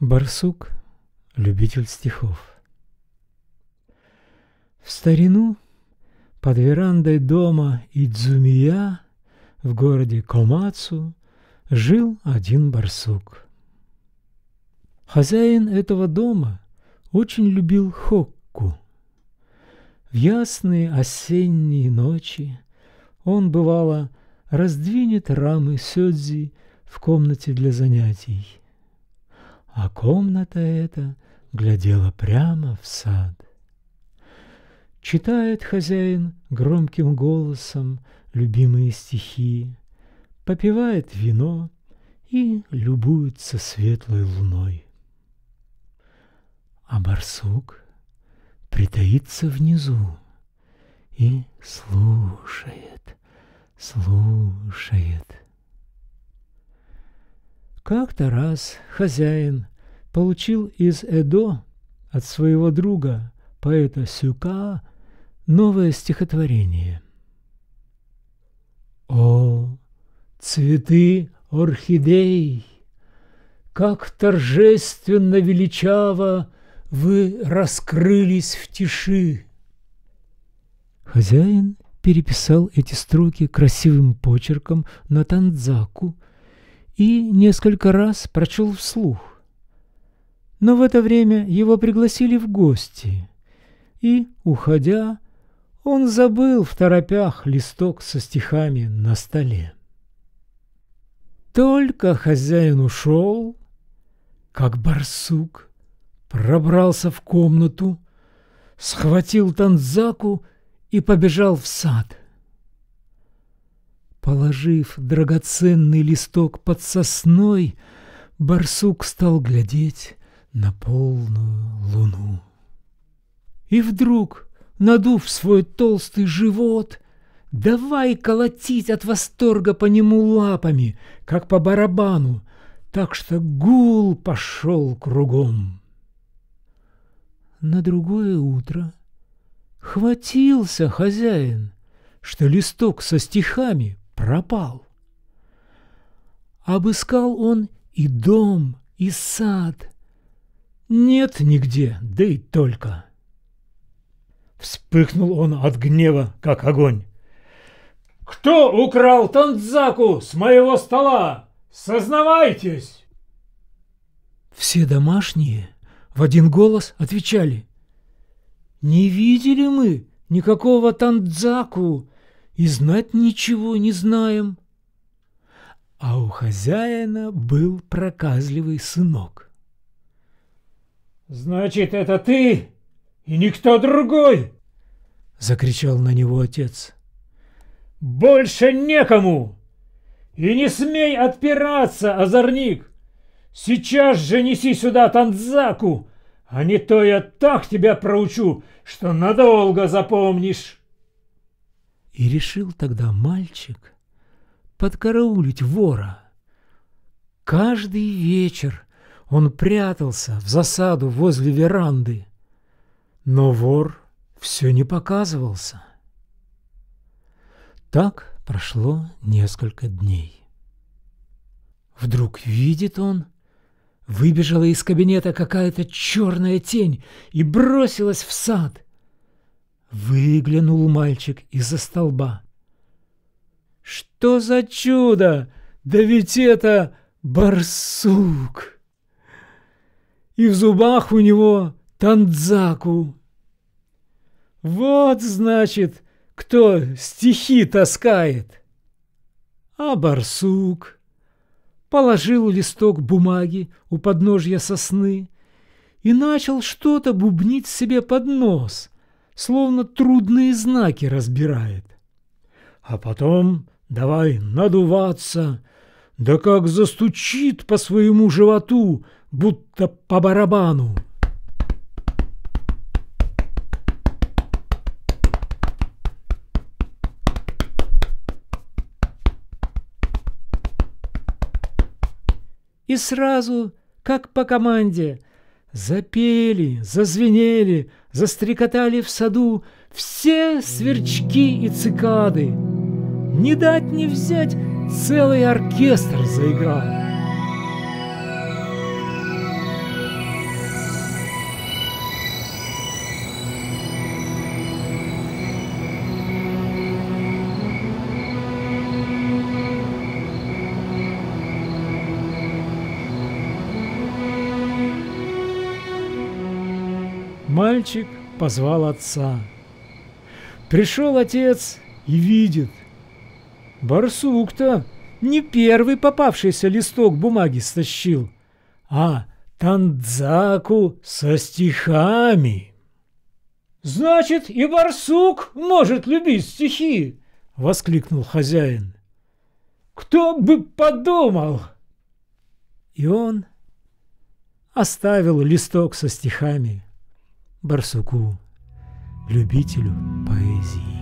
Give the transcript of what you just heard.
Барсук – любитель стихов. В старину под верандой дома Идзумия в городе Комацу жил один барсук. Хозяин этого дома очень любил хокку. В ясные осенние ночи он, бывало, раздвинет рамы сёдзи в комнате для занятий – а комната эта глядела прямо в сад. Читает хозяин громким голосом любимые стихи, попивает вино и любуется светлой луной. А барсук притаится внизу и слушает, слушает. Как-то раз хозяин получил из Эдо от своего друга, поэта Сюка, новое стихотворение. О, цветы орхидей, как торжественно величаво вы раскрылись в тиши. Хозяин переписал эти строки красивым почерком на танзаку и несколько раз прочел вслух. Но в это время его пригласили в гости, и, уходя, он забыл в торопях листок со стихами на столе. Только хозяин ушел, как барсук пробрался в комнату, схватил танзаку и побежал в сад. Положив драгоценный листок под сосной, барсук стал глядеть на полную луну. И вдруг, надув свой толстый живот, давай колотить от восторга по нему лапами, как по барабану, так что гул пошел кругом. На другое утро хватился хозяин, что листок со стихами пропал. Обыскал он и дом, и сад. Нет нигде, да и только. Вспыхнул он от гнева, как огонь. «Кто украл Танзаку с моего стола? Сознавайтесь!» Все домашние в один голос отвечали. «Не видели мы никакого Танзаку, и знать ничего не знаем. А у хозяина был проказливый сынок. «Значит, это ты и никто другой!» — закричал на него отец. «Больше некому! И не смей отпираться, озорник! Сейчас же неси сюда Танзаку, а не то я так тебя проучу, что надолго запомнишь!» И решил тогда мальчик подкараулить вора. Каждый вечер он прятался в засаду возле веранды, но вор все не показывался. Так прошло несколько дней. Вдруг видит он, выбежала из кабинета какая-то черная тень и бросилась в сад — Выглянул мальчик из-за столба. «Что за чудо? Да ведь это барсук!» И в зубах у него танзаку. Вот, значит, кто стихи таскает. А барсук положил листок бумаги у подножья сосны и начал что-то бубнить себе под нос — словно трудные знаки разбирает. А потом давай надуваться, да как застучит по своему животу, будто по барабану. И сразу, как по команде, Запели, зазвенели, застрекотали в саду все сверчки и цикады. Не дать не взять, целый оркестр заиграл. Мальчик позвал отца. Пришел отец и видит. Барсук-то не первый попавшийся листок бумаги стащил, а Тандзаку со стихами. «Значит, и барсук может любить стихи!» — воскликнул хозяин. «Кто бы подумал!» И он оставил листок со стихами барсуку, любителю поэзии.